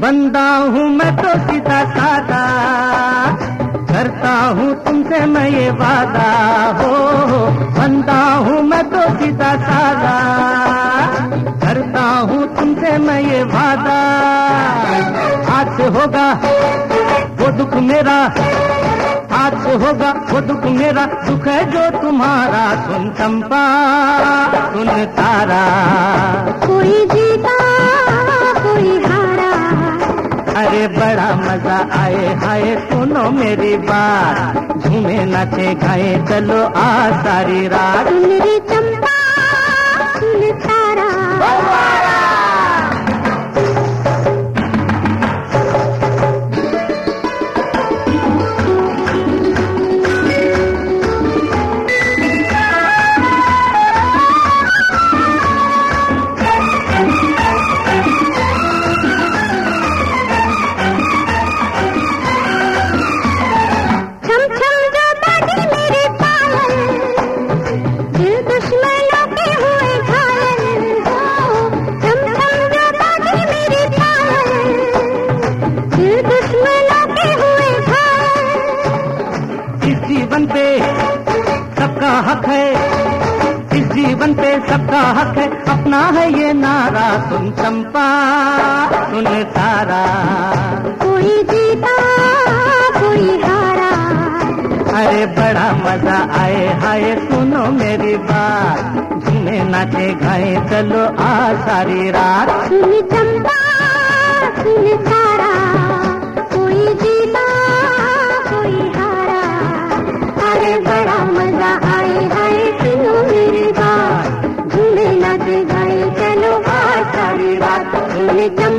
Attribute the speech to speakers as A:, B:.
A: बंदा हूँ मैं तो सीधा सादा। करता हूँ तुमसे मैं ये वादा। हो बंदा हूँ मैं तो सीधा सादा। करता हूँ तुमसे मैं ये वादा। आज से होगा वो दुख मेरा। आज से होगा वो दुख मेरा। दुख है जो तुम्हारा। सुन चंपा, सुन तारा।
B: कोई जीता
A: अरे बड़ा मज़ा आए हाय सुनो मेरी बात। झूमे नाचे गाए, चलो आ सारी रात।
B: सुन
A: सबका हक है अपना है ये नारा सुन चंपा सुन तारा।
B: कोई जीता कोई हारा।
A: अरे बड़ा मज़ा आए हाय सुनो मेरी बात। झूमे नाचे गाए चलो आ सारी रात।
B: सुन चंपा सुन तारा। बात